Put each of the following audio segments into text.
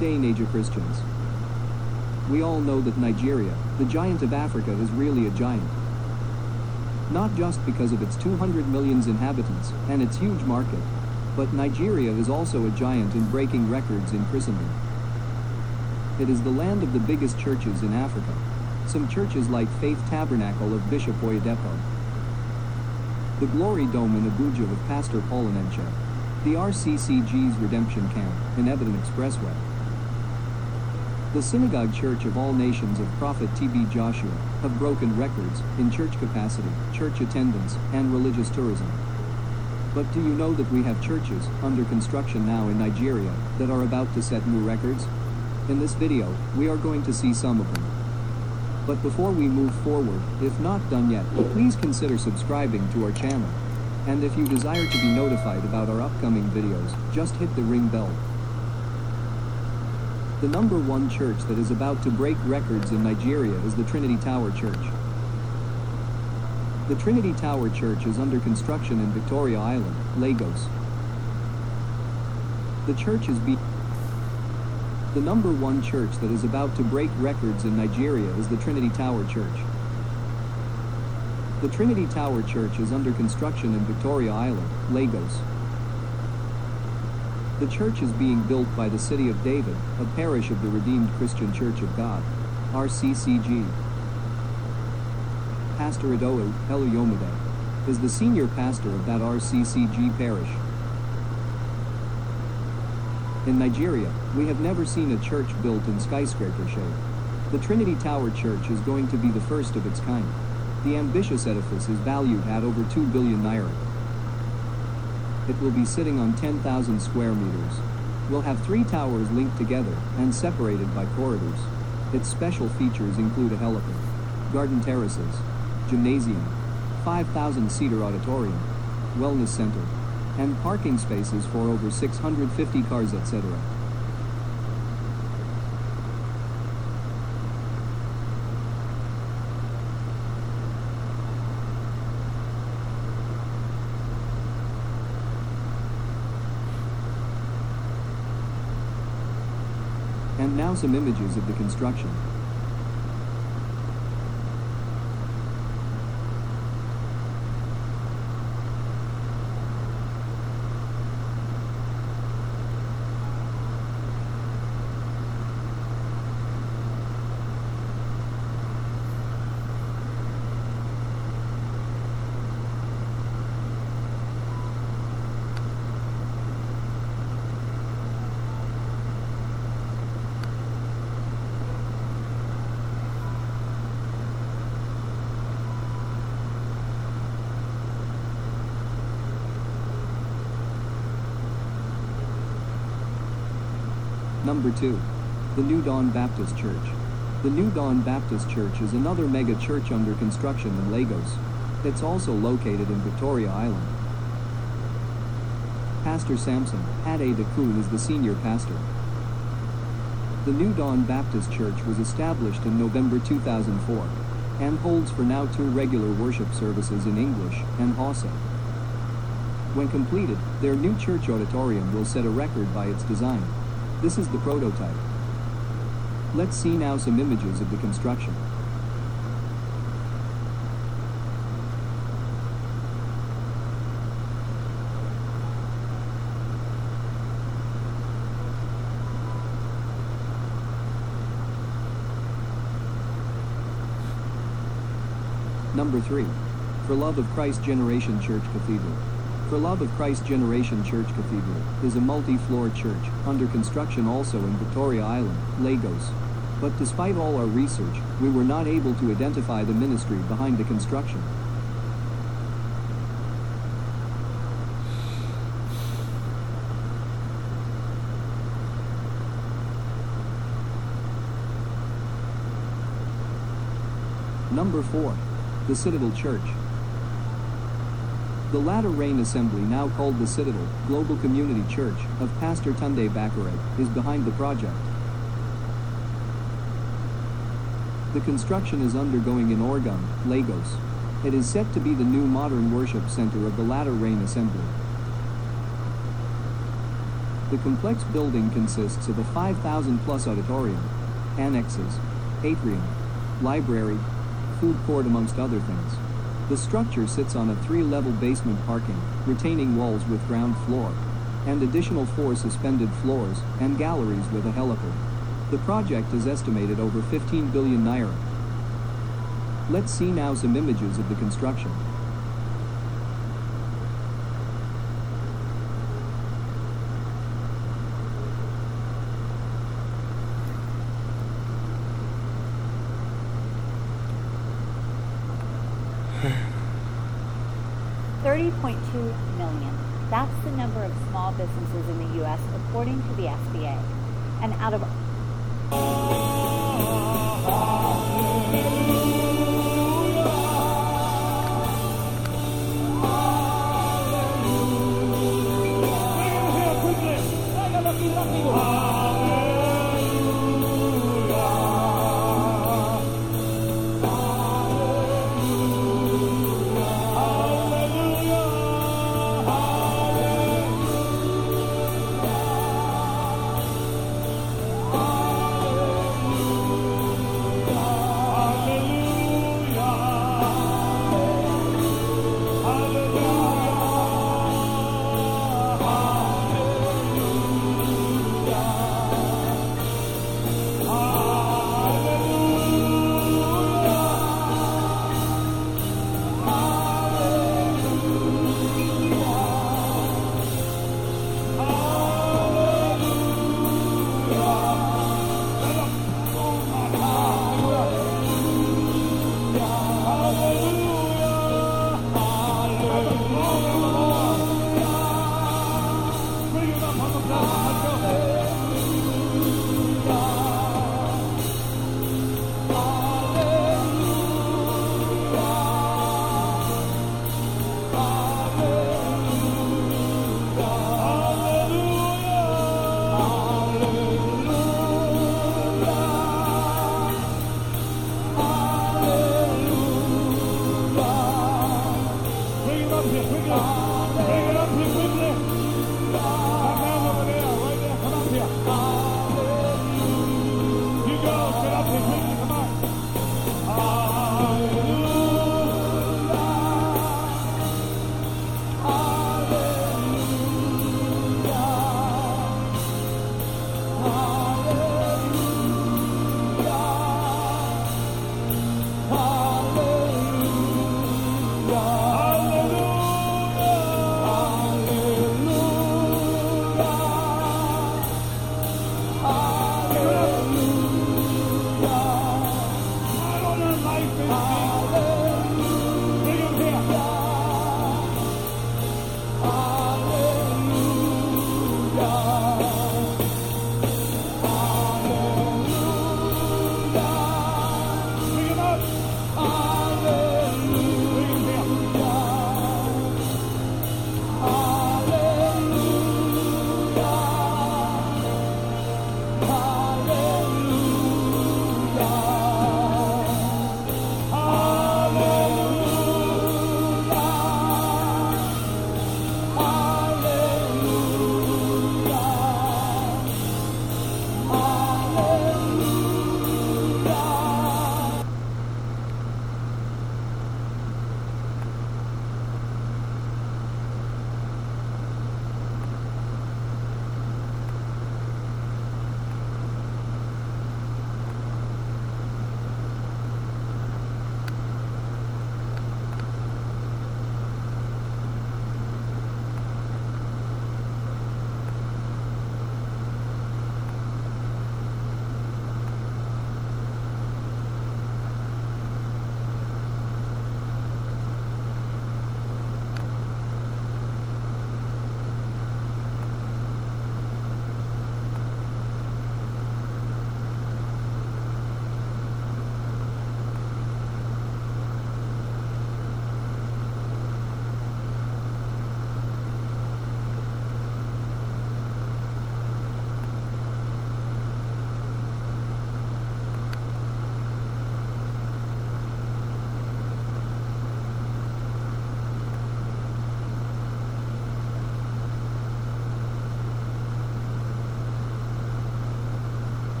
day, Nature Christians. we all know that Nigeria, the giant of Africa is really a giant. Not just because of its 200 million inhabitants and its huge market, but Nigeria is also a giant in breaking records in Christendom. It is the land of the biggest churches in Africa. Some churches like Faith Tabernacle of Bishop Oyedepo, the Glory Dome in Abuja of Pastor Paul Enenche, the RCCG's Redemption Camp in Ibadan Expressway, the Synagogue Church of All Nations of Prophet T.B. Joshua have broken records in church capacity, church attendance, and religious tourism. But do you know that we have churches under construction now in Nigeria that are about to set new records? In this video, we are going to see some of them. But before we move forward, if not done yet, please consider subscribing to our channel. And if you desire to be notified about our upcoming videos, just hit the ring bell. The number one church that is about to break records in Nigeria is the Trinity Tower Church. The Trinity Tower Church is under construction in Victoria Island, Lagos. The church is be the number one church that is about to break records in Nigeria is the Trinity Tower Church. The Trinity Tower Church is under construction in Victoria Island, Lagos. The church is being built by the City of David, a parish of the Redeemed Christian Church of God, RCCG. Pastor Idowu Iluyomade is the senior pastor of that RCCG parish. In Nigeria, we have never seen a church built in skyscraper shape. The Trinity Tower Church is going to be the first of its kind. The ambitious edifice is valued at over 2 billion naira. It will be sitting on 10,000 square meters. We'll have three towers linked together and separated by corridors. Its special features include a helipad, garden terraces, gymnasium, 5,000 seater auditorium, wellness center, and parking spaces for over 650 cars, etc. And some images of the construction. Number 2. The New Dawn Baptist Church. The New Dawn Baptist Church is another mega church under construction in Lagos. It's also located in Victoria Island. Pastor Samson Ade Dakun is the senior pastor. The New Dawn Baptist Church was established in November 2004 and holds for now two regular worship services in English and Hausa. When completed, their new church auditorium will set a record by its design. This is the prototype. Let's see now some images of the construction. Number 3. For Love of Christ Generation Church Cathedral. For Love of Christ Generation Church Cathedral is a multi-floor church, under construction also in Victoria Island, Lagos. But despite all our research, we were not able to identify the ministry behind the construction. Number 4. The Citadel Church. The Latter Rain Assembly, now called the Citadel Global Community Church of Pastor Tunde Bakare, is behind the project. The construction is undergoing in Oregun, Lagos. It is set to be the new modern worship center of the Latter Rain Assembly. The complex building consists of a 5,000 plus auditorium, annexes, atrium, library, food court amongst other things. The structure sits on a three-level basement parking, retaining walls with ground floor, and additional four suspended floors and galleries with a helipad. The project is estimated over 15 billion naira. Let's see now some images of the construction. Thirty point two million. That's the number of small businesses in the U.S. according to the SBA. And out of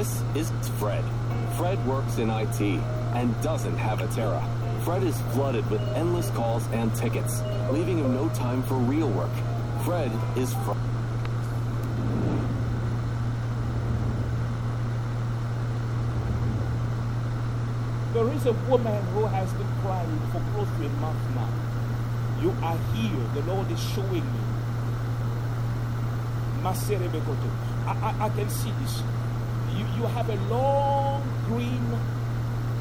This is Fred. Fred works in IT and doesn't have Atera. Fred is flooded with endless calls and tickets, leaving him no time for real work. Fred is fr- There is a woman who has been crying for close to a month now. You are here. The Lord is showing me. I, I, I can see this. You, you have a long green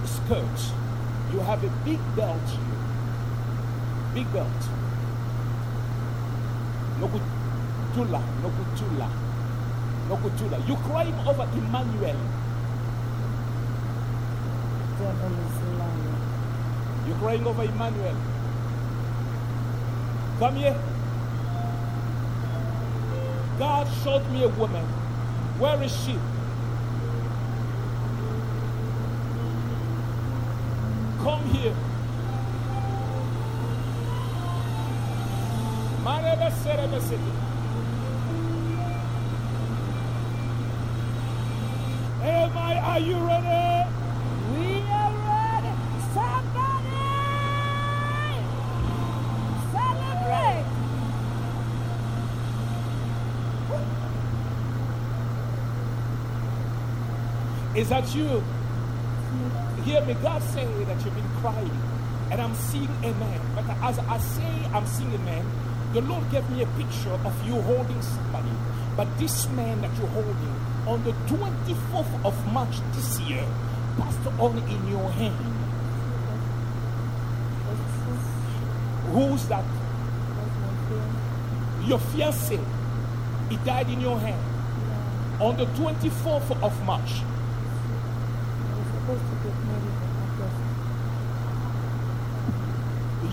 skirt. You have a big belt here. Big belt. Nokutula, Nokutula, Nokutula. You're crying over Emmanuel. You're crying over Emmanuel. Come here. God showed me a woman. Where is she? Come here. Am I, are you ready? We are ready. Somebody celebrate. Is that you? Hear me, God saying that you've been crying, and I'm seeing a man. But as I say I'm seeing a man, the Lord gave me a picture of you holding somebody. But this man that you're holding, on the 24th of March this year, passed on in your hand. Who's that? Your fiancé. He died in your hand on the 24th of March.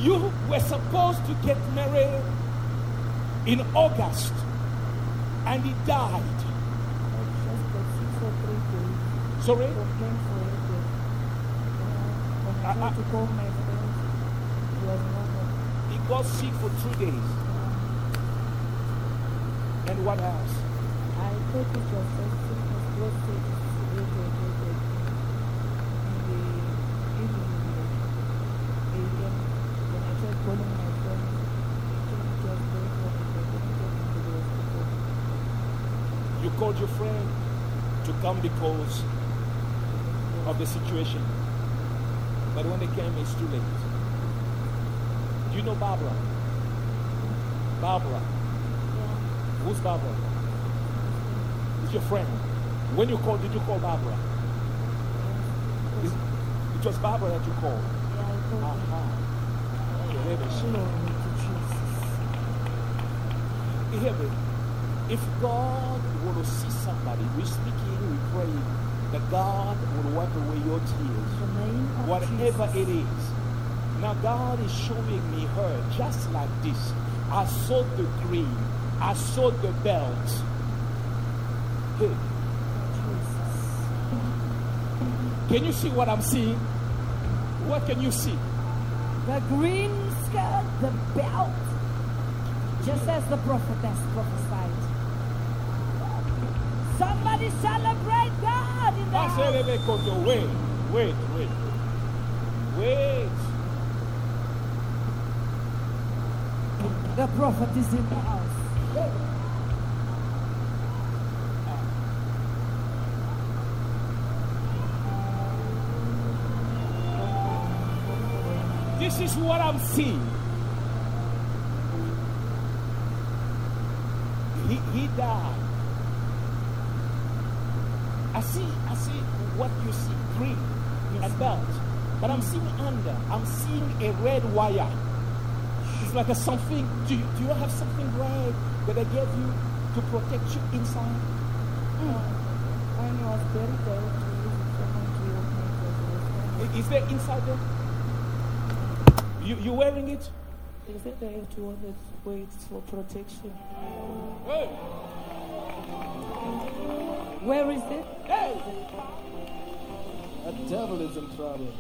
You were supposed to get married in August, and he died. Sorry? He got sick for two days. And what else? I thought it was just sickness, prostate, related, related. In the evening, AM, when I tried calling my friends, it was very common. I couldn't get into the hospital. You called your friend to come because of the situation. But when they came, it's too late. Do you know Barbara? Barbara. Who's Barbara? It's your friend. When you called, did you call Barbara? Is- It was Barbara that you called. Yeah, I told him. Aha. Okay, there it is. Glory to Jesus. Hear me? If God were to see somebody, we speaking, we pray that God will wipe away your tears. In the name of whatever Jesus. it is. Now God is showing me her just like this. I saw the green. I saw the belt. Hey, Jesus. can you see what I'm seeing? What can you see? The green skirt, the belt, just as the prophetess prophesied. Somebody celebrate God in the I house. said, "Let me go Wait, wait, wait. Wait. The prophet is in the house. This is what I'm seeing. He, he died. I see, I see what you see, green and belt. But I'm seeing under, I'm seeing a red wire. It's like a something. Do you, do you have something red that I gave you to protect you inside? Hmm. When he was I had to use it someone to help me because it was I- Is there inside there? You, you wearing it? Is it? They said I have to wear it for protection. Hey, Where is it? The devil is in trouble.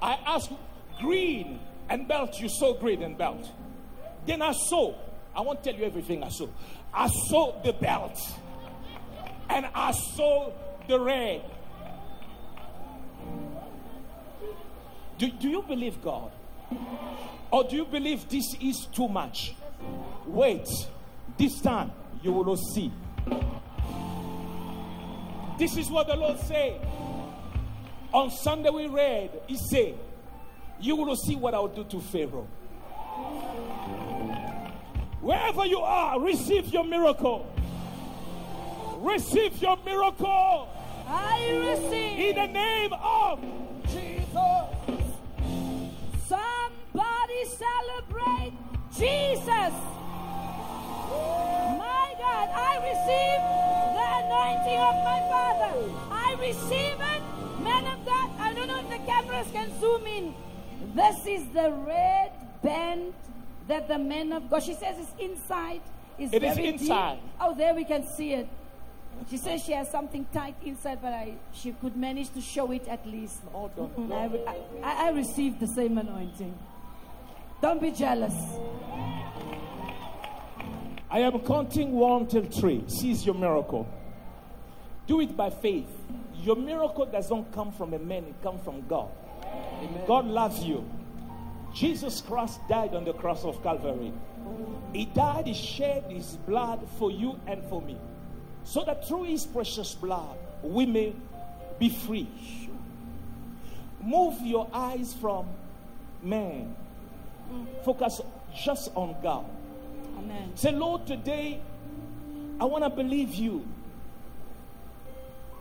I asked green and belt, you saw green and belt. Then I saw I won't tell you everything I saw. I saw the belt, and I saw the red. Do, do you believe God? Or do you believe this is too much? Wait, this time you will see. This is what the Lord said. On Sunday we read, He said, You will see what I will do to Pharaoh. Wherever you are, receive your miracle. Receive your miracle I receive. in the name of Jesus. Somebody celebrate Jesus. I receive the anointing of my Father. I receive it. Man of God, I don't know if the cameras can zoom in. This is the red band that the man of God, she says it's inside. It's It is very deep. inside. Oh, there we can see it. She says she has something tight inside, but I, she could manage to show it at least. Oh, don't- Mm, I, I, I received the same anointing. Don't be jealous. I am counting one till three. Seize your miracle. Do it by faith. Your miracle doesn't come from a man, it comes from God. God loves you. Jesus Christ died on the cross of Calvary. He died, He shed His blood for you and for me. So that through His precious blood, we may be free. Move your eyes from man, focus just on God. Amen. Say, Lord, today I want to believe you.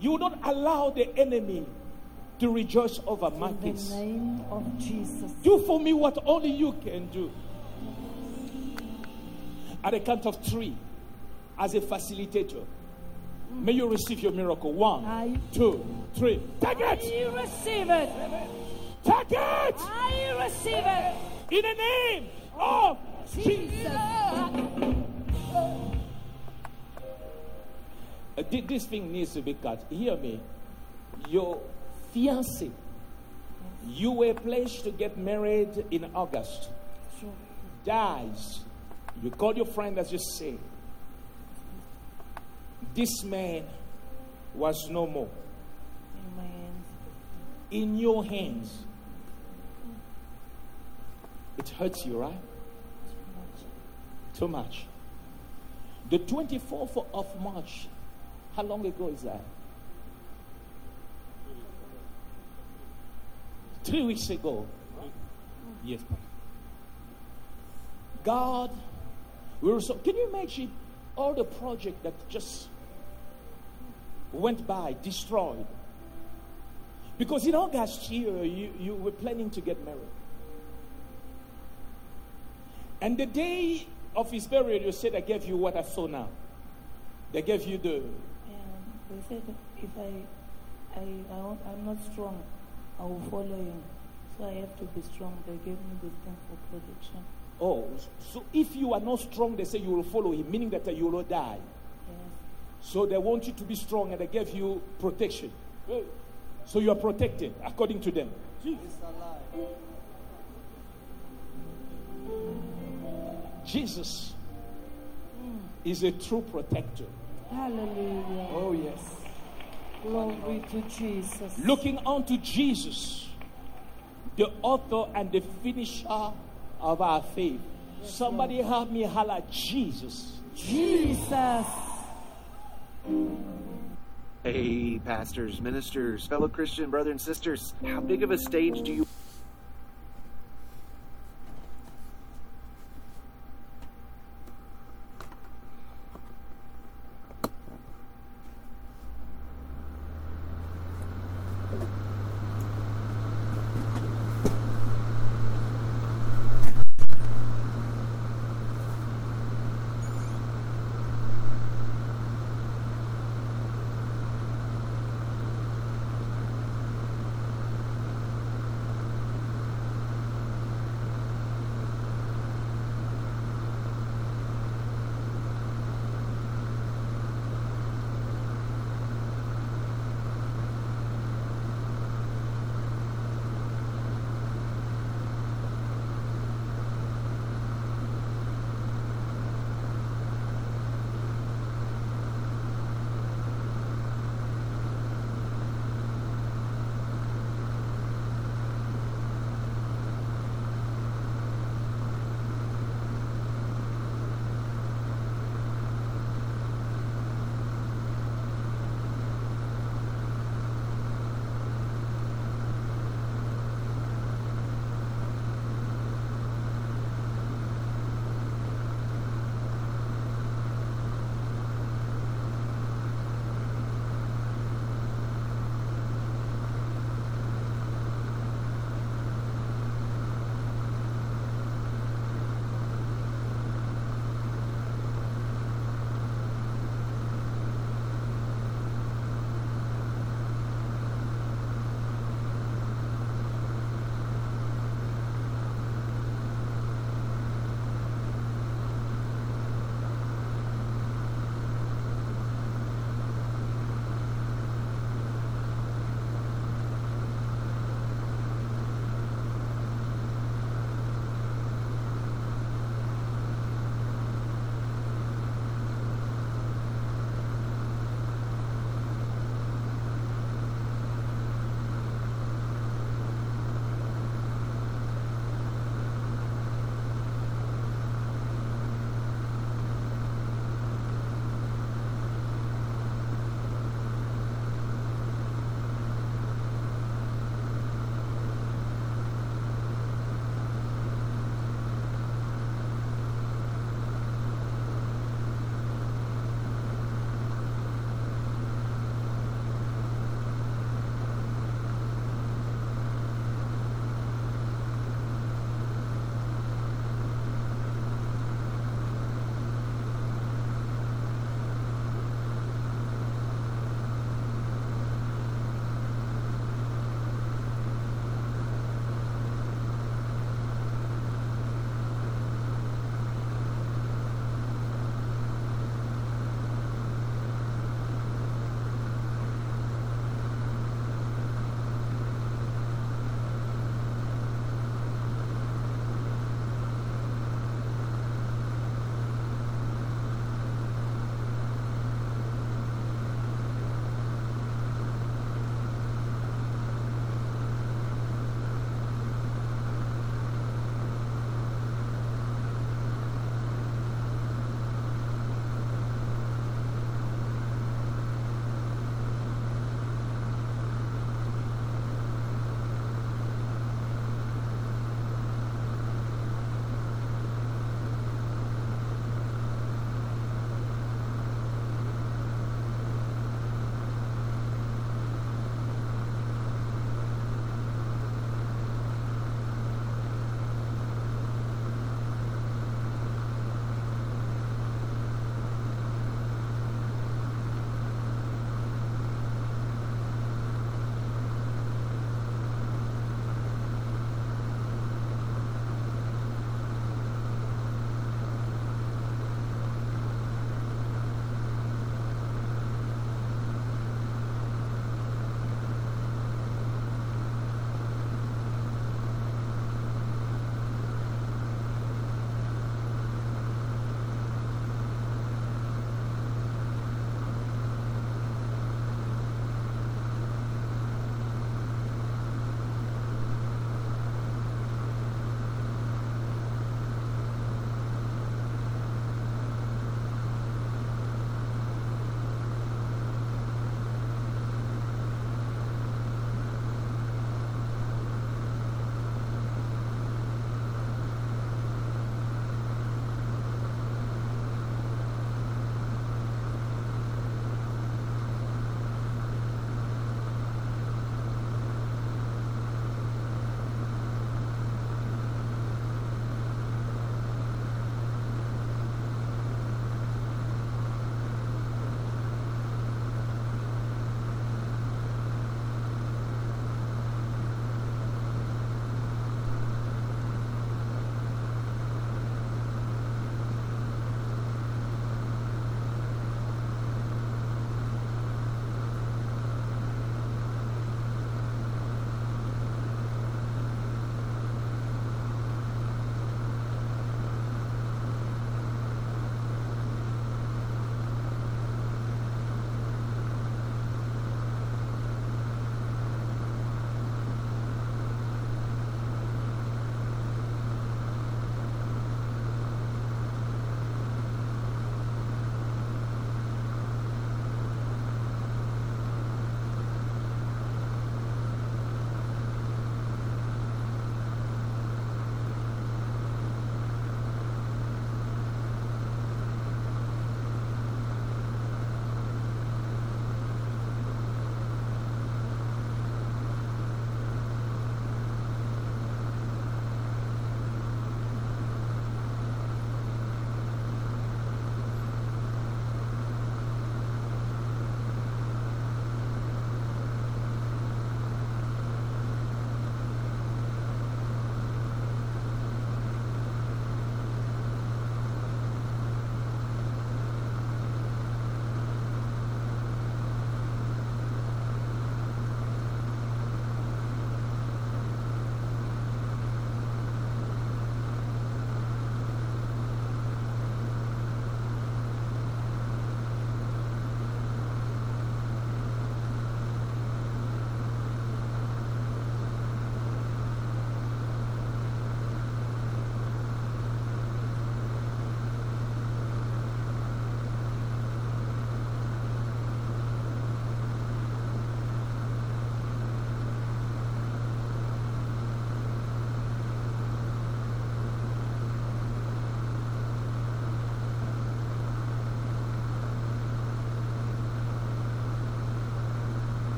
You don't allow the enemy to rejoice over my In case. the name of Jesus. Do for me what only you can do. At the count of three, as a facilitator, may you receive your miracle. One, I- two, three. Take it! I receive it. Take it! I receive it. In the name of Jesus. This thing needs to be cut. Hear me. Your fiancé, you were pledged to get married in August, dies. You call your friend as you say. This man was no more In in your hands. It hurts you, right? Too much. The 24th of March, how long ago is that? Three weeks ago. Yes. God, we were so. Can you imagine all the project that just went by, destroyed? Because in August here, you, you were planning to get married. And the day of his burial, you said, I gave you what I saw now. They gave you the. And they said if I, I, I won't, I'm not strong, I will follow him. So I have to be strong. They gave me this thing for protection. Oh, so if you are not strong, they say you will follow him, meaning that you will die. Yes. So they want you to be strong and they gave you protection. So you are protected according to them. Jesus is a true protector. Hallelujah. Oh, yes. Glory to Jesus. Looking unto Jesus, the author and the finisher of our faith. Somebody help me holler, Jesus. Jesus. Hey, pastors, ministers, fellow Christian brothers and sisters, how big of a stage do you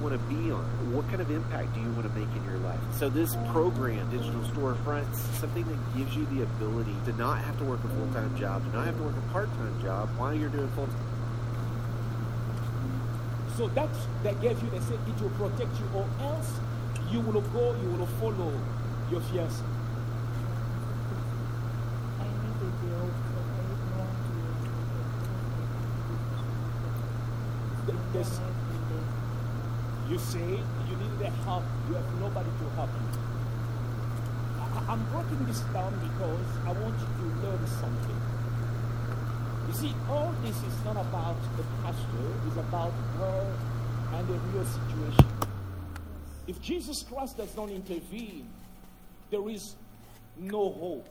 want to be on? What kind of impact do you want to make in your life? So this program, Digital Storefronts, something that gives you the ability to not have to work a full-time job, to not have to work a part-time job while you're doing full time. So that's that they gave you, they said it will protect you, or else you will go, you will follow your fiancé. I you say you need the help, you have nobody to help you. I- I'm breaking this down because I want you to learn something. You see, all this is not about the pastor, it's about her and the real situation. If Jesus Christ does not intervene, there is no hope.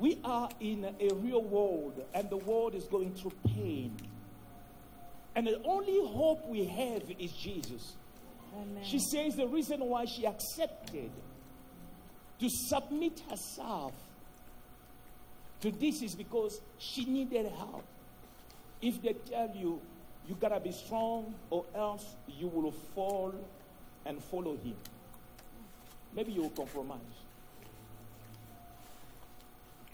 We are in a real world, and the world is going through pain. And the only hope we have is Jesus. Amen. She says the reason why she accepted to submit herself to this is because she needed help. If they tell you, you gotta be strong, or else you will fall and follow him, maybe you will compromise.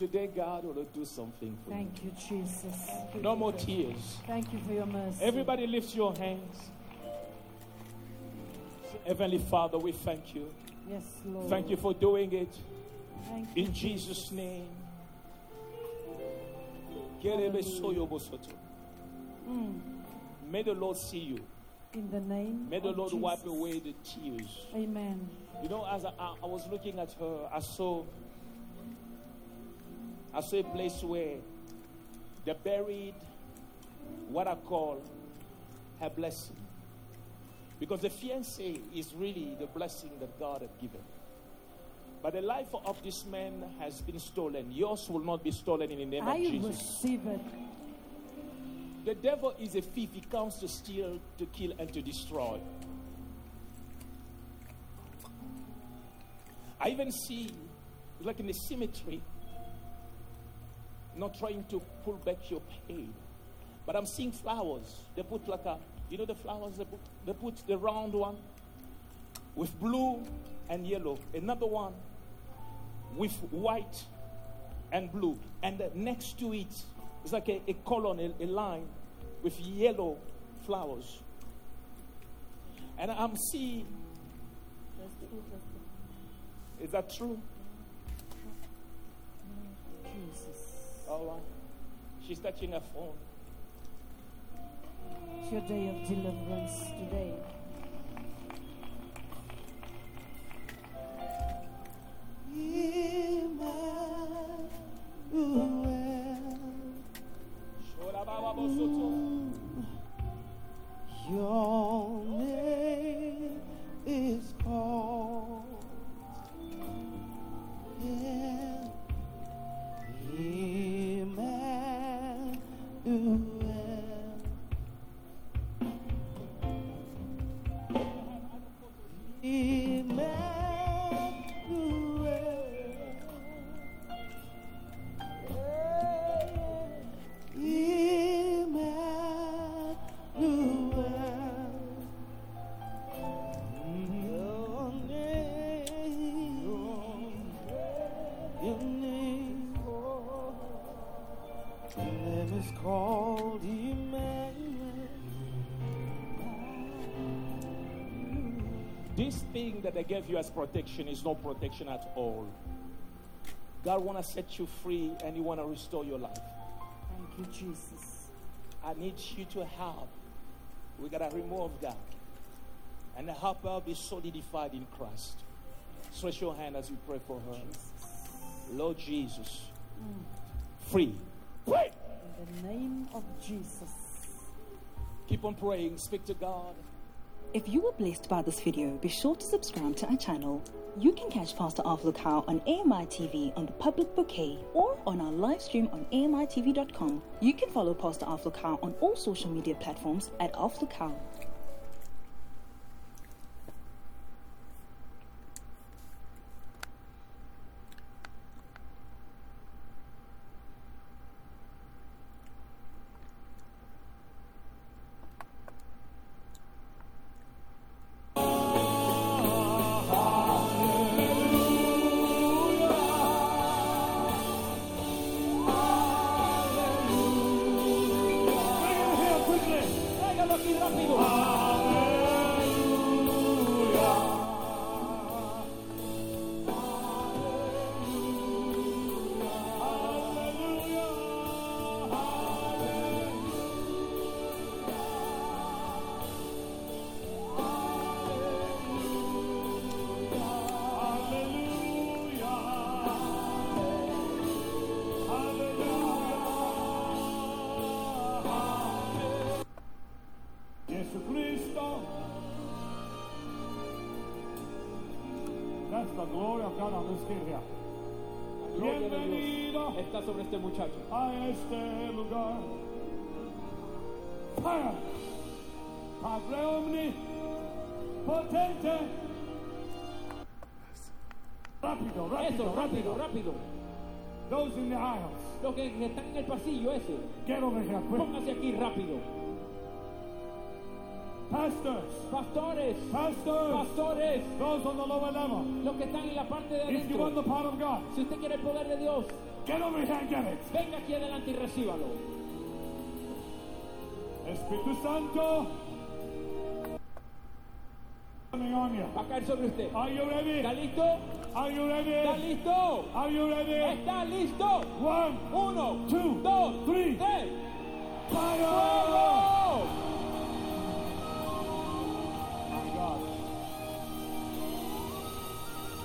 Today, God will do something for you. Thank you, Jesus. No more tears. Thank you for your mercy. Everybody lift your hands. Heavenly Father, we thank you. Yes, Lord. Thank you for doing it. Thank you, In Jesus' name. Mm. May the Lord see you. In the name May the Lord Jesus. wipe away the tears. Amen. You know, as I, I, I was looking at her, I saw, I saw a place where they buried what I call her blessing. Because the fiancé is really the blessing that God had given. But the life of this man has been stolen. Yours will not be stolen in the name of Jesus. I receive it. The devil is a thief. He comes to steal, to kill, and to destroy. I even see, like in the cemetery, not trying to pull back your pain, but I'm seeing flowers. They put like a, you know, the flowers they put, they put the round one with blue and yellow, another one with white and blue, and next to it is like a, a column, a, a line with yellow flowers. And I'm seeing, is that true? Jesus. She's touching her phone. It's your day of deliverance today. Your name is called name is called Emmanuel. This thing that I gave you as protection is no protection at all. God want to set you free and He want to restore your life. Thank you, Jesus. I need you to help. We got to remove that. And help her be solidified in Christ. Stretch your hand as we pray for her. Lord Jesus, mm. free. Free. In the name of Jesus. Keep on praying. Speak to God. If you were blessed by this video, be sure to subscribe to our channel. You can catch Pastor Alph Lukau on AMI TV on the public bouquet or on our live stream on AMITV.com. You can follow Pastor Alph Lukau on all social media platforms at Alph Lukau. Que están en el pasillo ese, póngase aquí rápido. Pastors. Pastores, Pastors. pastores, Those on the lower level. los que están en la parte de If you want the adentro. power of God, Si usted quiere el poder de Dios, get over here and get it. venga aquí adelante y recíbalo. Espíritu Santo. Va a caer sobre usted. Are you ready? ¿Está listo? Are you ¿Está ready? listo? Are you ready? ¿Está listo? One, Uno, Two, dos, three. tres. ¡Fuego! My God.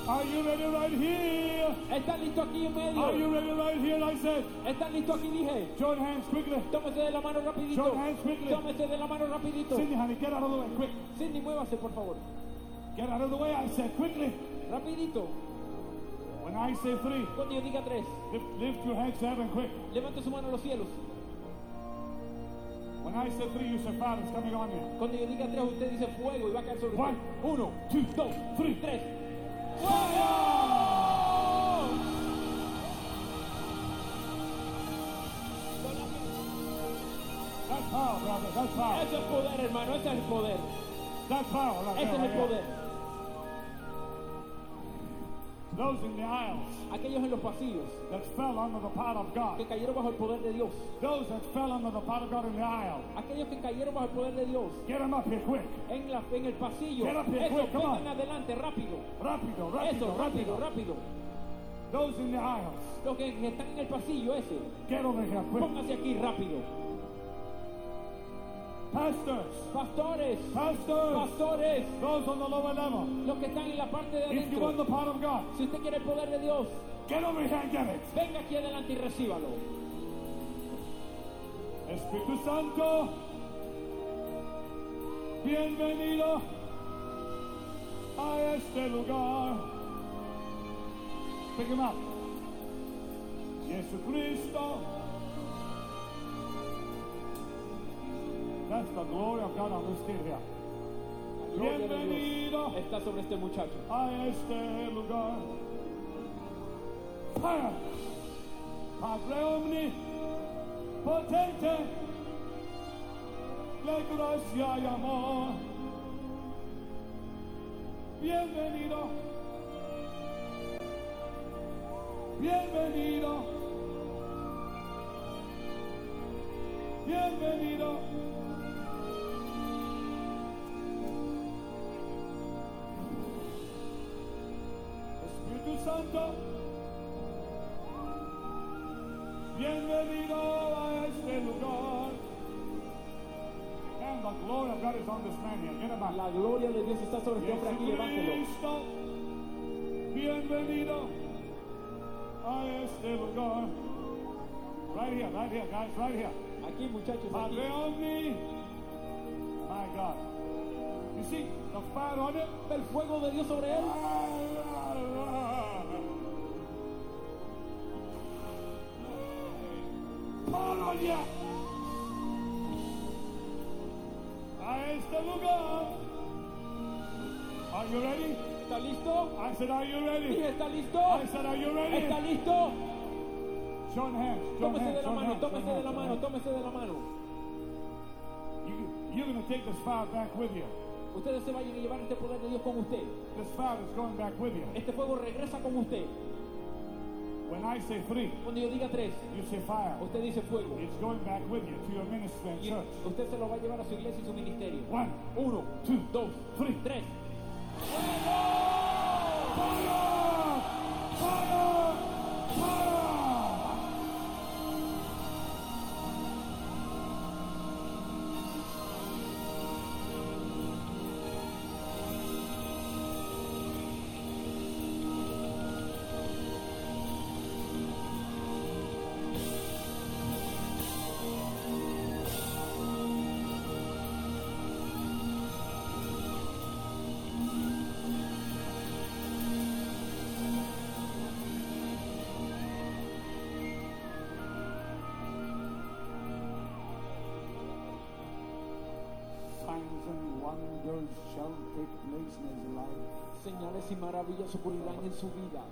Are you ready right here? ¿Están listos aquí en Are you medio? ready right here? I said. ¿Están listos aquí? Dije. Join hands quickly. Tómese de la mano rapidito. Join hands quickly. Tómese de la mano rapidito. Cindy, honey, get out of the way, quick. Cindy, muévase, por favor. Get out of the way, I said, quickly. Rapidito. When I say three, Cuando yo diga tres, lift, lift your hands to heaven quick. levante su mano a los cielos. When I say three, you say fire is coming on you. Cuando yo diga tres, usted dice fuego y va a caer sobre usted. One, Uno, two, dos, three. tres. That's power, brother. That's power. Ese es poder, hermano. Ese es el poder. That's power. Right Ese es el poder. Those in the aisles Aquellos en los pasillos that fell under the power of God. que cayeron bajo el poder de Dios. Those that fell under the power of God in the aisle. Aquellos que cayeron bajo el poder de Dios. Get them up here quick. En, la, en el pasillo. Get up here, Eso, quick, come vengan on. adelante, rápido. Rápido, rápido, Eso, rápido, rápido. rápido. Those in the aisles. Los que están en el pasillo ese, Get over here quick. pónganse aquí rápido. Pastors. Pastores, Pastors. pastores, Those on the lower level. los que están en la parte de If you want the adentro. power of God, Si usted quiere el poder de Dios, get over here and get it. venga aquí adelante y recíbalo. Espíritu Santo. Bienvenido a este lugar. Pick him up. Jesucristo. That's the glory of God on this kid here. La gloria de Bienvenido. Está sobre este muchacho. a este lugar. Fire. Padre omnipotente, le gracia y amor. Bienvenido. Bienvenido. Bienvenido. Right here, right here, guys, right here. Aquí, muchachos, aquí. Padre omni. My God. You see the fire on it? El fuego de Dios sobre él. Polonia. A este lugar. Are you ready? ¿Está listo? I said, are you ready? ¿está listo? I said, are you ready? ¿Está listo? Tómese de la mano, tómese de la mano, tómese de la mano. You, you're going to take this fire back with you. Ustedes se vayan a llevar este poder de Dios con usted. This fire is going back with you. Este fuego regresa con usted. When I say three, Cuando yo diga tres, you say fire. usted dice fuego. It's going back with you to your ministry and church. usted se lo va a llevar a su iglesia y su ministerio. One, Uno, two, dos, three. tres. Fire! Fire! Fire! Signs Señales y maravillas ocurrirán en su vida.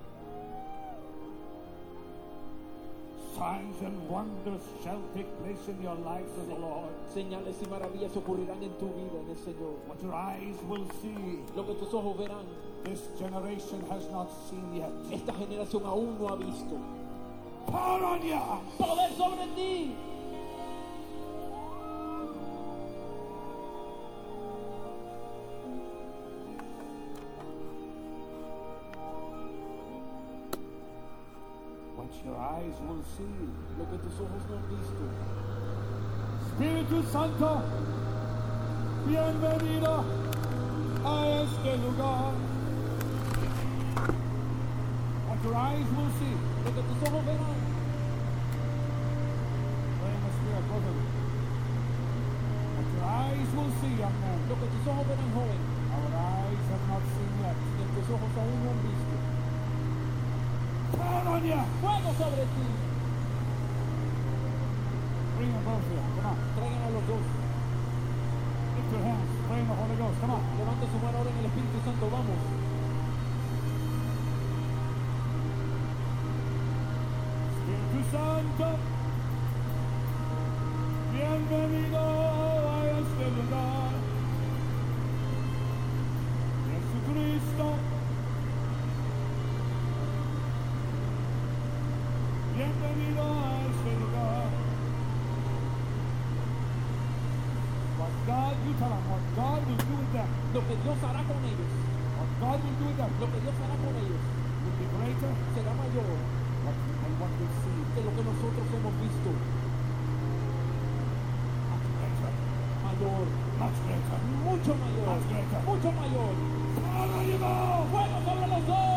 Signs and wonders shall take place in your life with the Lord. Señales y maravillas ocurrirán en tu vida, en el Señor. What your eyes will see, Lo que tus ojos verán, this generation has not seen yet. esta generación aún no ha visto. Power on you! Poder sobre ti. Eyes. Lo que tus ojos no han visto. Espíritu Santo, bienvenido a este lugar. What your eyes will see. Lo que tus ojos verán. Will see, young man. Lo que tus ojos verán, joven. Our eyes have not seen yet. Que tus ojos aún no han visto. Fuego sobre ti. Bring them both here. Come on. Traigan a los dos. Lift your hands. Pray in the Holy Ghost. Come on. Levante su mano ahora en el Espíritu Santo. Vamos. Espíritu Santo, bienvenido Dios hará con ellos. What God will do with them Lo que Dios hará con ellos will be greater será mayor what, than what we see. que lo que nosotros hemos visto. Much greater. Mayor. Much greater. Mucho mayor. Much greater. Mucho mayor. Fuego sobre los dos.